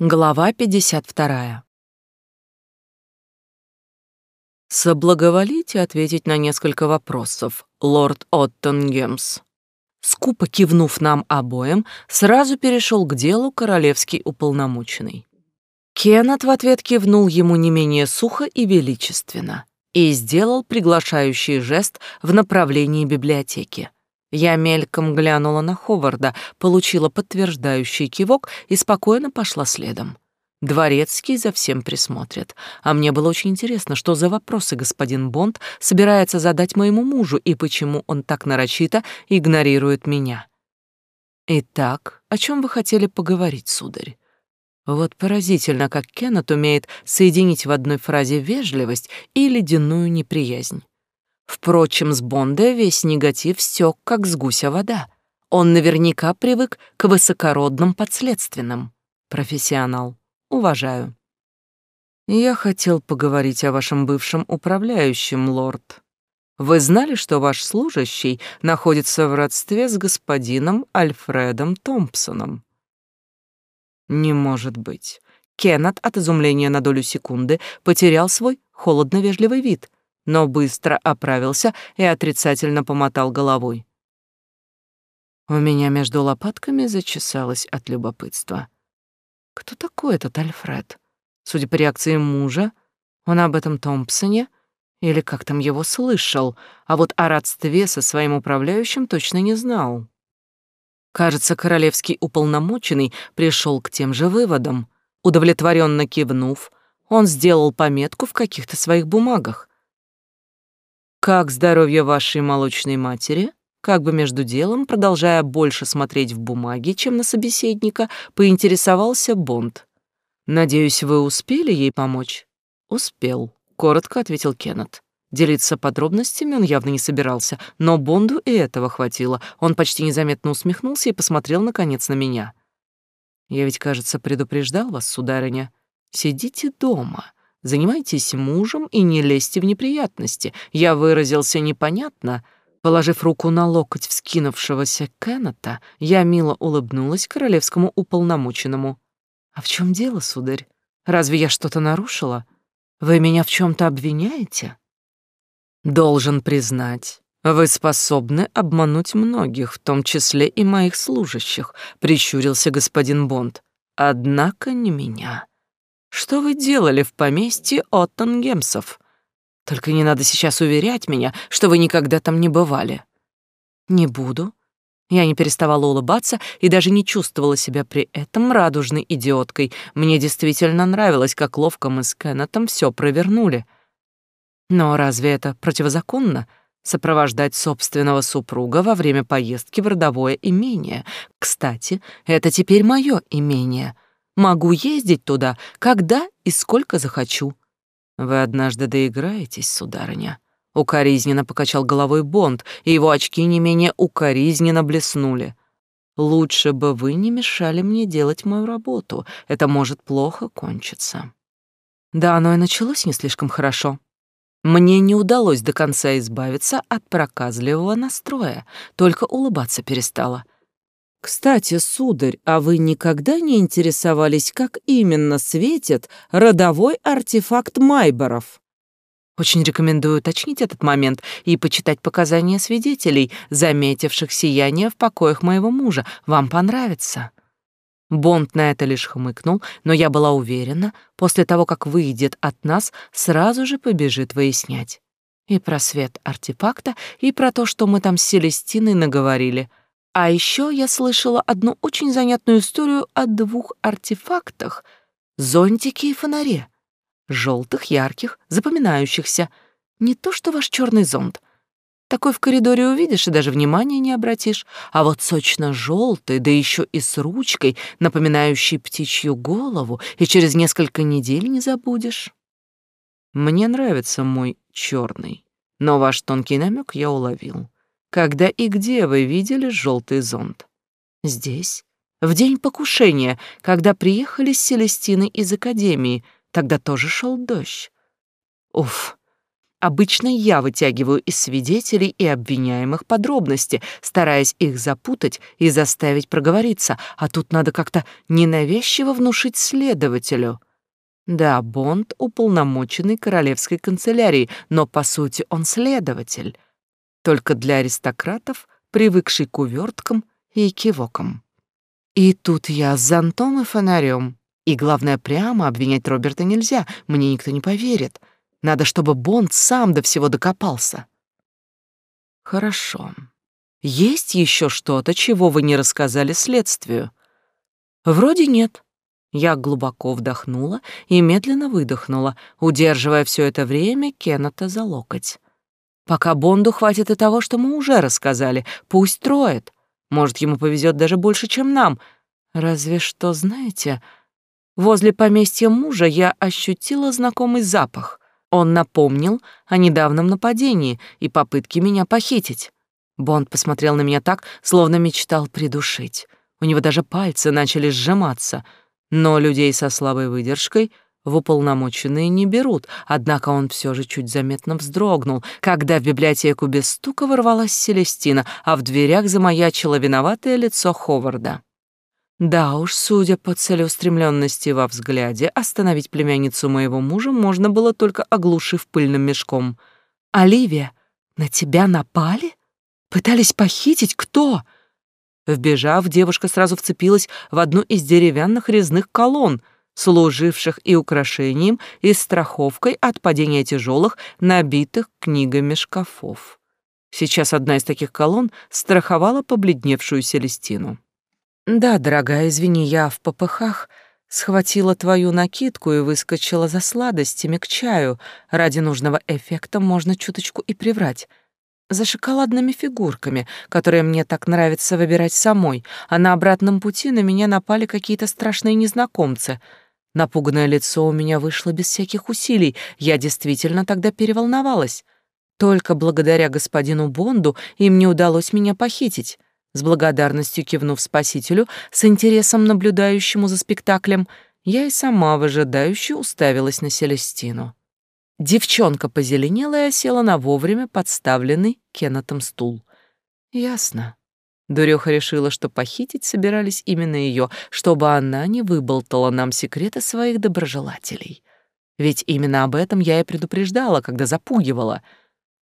Глава 52. Соблаговолите ответить на несколько вопросов, лорд Оттонгемс. Скупо кивнув нам обоим, сразу перешел к делу королевский уполномоченный. Кеннет в ответ кивнул ему не менее сухо и величественно и сделал приглашающий жест в направлении библиотеки. Я мельком глянула на Ховарда, получила подтверждающий кивок и спокойно пошла следом. Дворецкий за всем присмотрит. А мне было очень интересно, что за вопросы господин Бонд собирается задать моему мужу и почему он так нарочито игнорирует меня. Итак, о чем вы хотели поговорить, сударь? Вот поразительно, как Кеннет умеет соединить в одной фразе вежливость и ледяную неприязнь. Впрочем, с Бонда весь негатив стек, как с гуся вода. Он наверняка привык к высокородным подследственным. Профессионал. Уважаю. Я хотел поговорить о вашем бывшем управляющем, лорд. Вы знали, что ваш служащий находится в родстве с господином Альфредом Томпсоном? Не может быть. Кеннет от изумления на долю секунды потерял свой холодно-вежливый вид — но быстро оправился и отрицательно помотал головой. У меня между лопатками зачесалось от любопытства. Кто такой этот Альфред? Судя по реакции мужа, он об этом Томпсоне или как там его слышал, а вот о родстве со своим управляющим точно не знал. Кажется, королевский уполномоченный пришел к тем же выводам. Удовлетворенно кивнув, он сделал пометку в каких-то своих бумагах. «Как здоровье вашей молочной матери?» Как бы между делом, продолжая больше смотреть в бумаги, чем на собеседника, поинтересовался Бонд. «Надеюсь, вы успели ей помочь?» «Успел», — коротко ответил Кеннет. Делиться подробностями он явно не собирался, но Бонду и этого хватило. Он почти незаметно усмехнулся и посмотрел, наконец, на меня. «Я ведь, кажется, предупреждал вас, сударыня. Сидите дома. Занимайтесь мужем и не лезьте в неприятности. Я выразился непонятно. Положив руку на локоть вскинувшегося Кеннета, я мило улыбнулась королевскому уполномоченному. «А в чем дело, сударь? Разве я что-то нарушила? Вы меня в чем то обвиняете?» «Должен признать, вы способны обмануть многих, в том числе и моих служащих», — прищурился господин Бонд. «Однако не меня». Что вы делали в поместье Оттенгемсов? Только не надо сейчас уверять меня, что вы никогда там не бывали. Не буду. Я не переставала улыбаться и даже не чувствовала себя при этом радужной идиоткой. Мне действительно нравилось, как ловко мы с Кеннетом все провернули. Но разве это противозаконно? Сопровождать собственного супруга во время поездки в родовое имение. Кстати, это теперь мое имение — Могу ездить туда, когда и сколько захочу. Вы однажды доиграетесь, сударыня. Укоризненно покачал головой Бонд, и его очки не менее укоризненно блеснули. Лучше бы вы не мешали мне делать мою работу. Это может плохо кончиться. Да, оно и началось не слишком хорошо. Мне не удалось до конца избавиться от проказливого настроя, только улыбаться перестала. Кстати, сударь, а вы никогда не интересовались, как именно светит родовой артефакт Майборов? Очень рекомендую уточнить этот момент и почитать показания свидетелей, заметивших сияние в покоях моего мужа. Вам понравится. Бонд на это лишь хмыкнул, но я была уверена, после того, как выйдет от нас, сразу же побежит выяснять. И про свет артефакта, и про то, что мы там с Селестиной наговорили. А еще я слышала одну очень занятную историю о двух артефактах — зонтике и фонаре. Желтых, ярких, запоминающихся. Не то что ваш черный зонт. Такой в коридоре увидишь и даже внимания не обратишь. А вот сочно-желтый, да еще и с ручкой, напоминающей птичью голову, и через несколько недель не забудешь. Мне нравится мой черный, но ваш тонкий намек я уловил. Когда и где вы видели желтый зонт? Здесь. В день покушения, когда приехали с Селестиной из академии, тогда тоже шел дождь. Уф, Обычно я вытягиваю из свидетелей и обвиняемых подробности, стараясь их запутать и заставить проговориться, а тут надо как-то ненавязчиво внушить следователю. Да, Бонд уполномоченный королевской канцелярии, но по сути он следователь. Только для аристократов, привыкший к уверткам и кивокам. И тут я с зонтом и фонарем. И главное, прямо обвинять Роберта нельзя, мне никто не поверит. Надо, чтобы Бонд сам до всего докопался. Хорошо. Есть еще что-то, чего вы не рассказали следствию? Вроде нет. Я глубоко вдохнула и медленно выдохнула, удерживая все это время Кеннета за локоть. Пока Бонду хватит и того, что мы уже рассказали, пусть троет. Может, ему повезет даже больше, чем нам. Разве что, знаете, возле поместья мужа я ощутила знакомый запах. Он напомнил о недавнем нападении и попытке меня похитить. Бонд посмотрел на меня так, словно мечтал придушить. У него даже пальцы начали сжиматься. Но людей со слабой выдержкой в уполномоченные не берут, однако он все же чуть заметно вздрогнул, когда в библиотеку без стука ворвалась Селестина, а в дверях замаячило виноватое лицо Ховарда. Да уж, судя по целеустремленности во взгляде, остановить племянницу моего мужа можно было только оглушив пыльным мешком. «Оливия, на тебя напали? Пытались похитить? Кто?» Вбежав, девушка сразу вцепилась в одну из деревянных резных колонн, служивших и украшением, и страховкой от падения тяжелых, набитых книгами шкафов. Сейчас одна из таких колонн страховала побледневшую Селестину. «Да, дорогая, извини, я в попыхах схватила твою накидку и выскочила за сладостями к чаю. Ради нужного эффекта можно чуточку и приврать. За шоколадными фигурками, которые мне так нравится выбирать самой, а на обратном пути на меня напали какие-то страшные незнакомцы. Напуганное лицо у меня вышло без всяких усилий, я действительно тогда переволновалась. Только благодаря господину Бонду им не удалось меня похитить». С благодарностью кивнув спасителю, с интересом наблюдающему за спектаклем, я и сама выжидающе уставилась на Селестину. Девчонка позеленела и осела на вовремя подставленный Кеннетом стул. Ясно. Дуреха решила, что похитить собирались именно ее, чтобы она не выболтала нам секреты своих доброжелателей. Ведь именно об этом я и предупреждала, когда запугивала.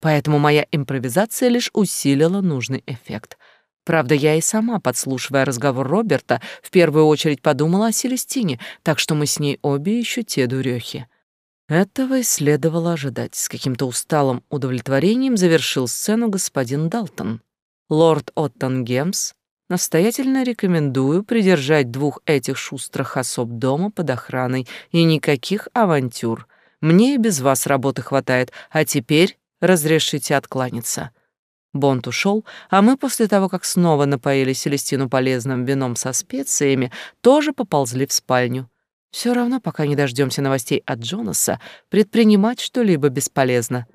Поэтому моя импровизация лишь усилила нужный эффект — Правда, я и сама, подслушивая разговор Роберта, в первую очередь подумала о Селестине, так что мы с ней обе еще те дурехи. Этого и следовало ожидать. С каким-то усталым удовлетворением завершил сцену господин Далтон. Лорд Оттон Гемс, настоятельно рекомендую придержать двух этих шустрых особ дома под охраной и никаких авантюр. Мне и без вас работы хватает, а теперь разрешите откланяться. Бонд ушел, а мы после того, как снова напоили Селестину полезным вином со специями, тоже поползли в спальню. Все равно, пока не дождемся новостей от Джонаса, предпринимать что-либо бесполезно.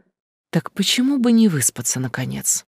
Так почему бы не выспаться, наконец?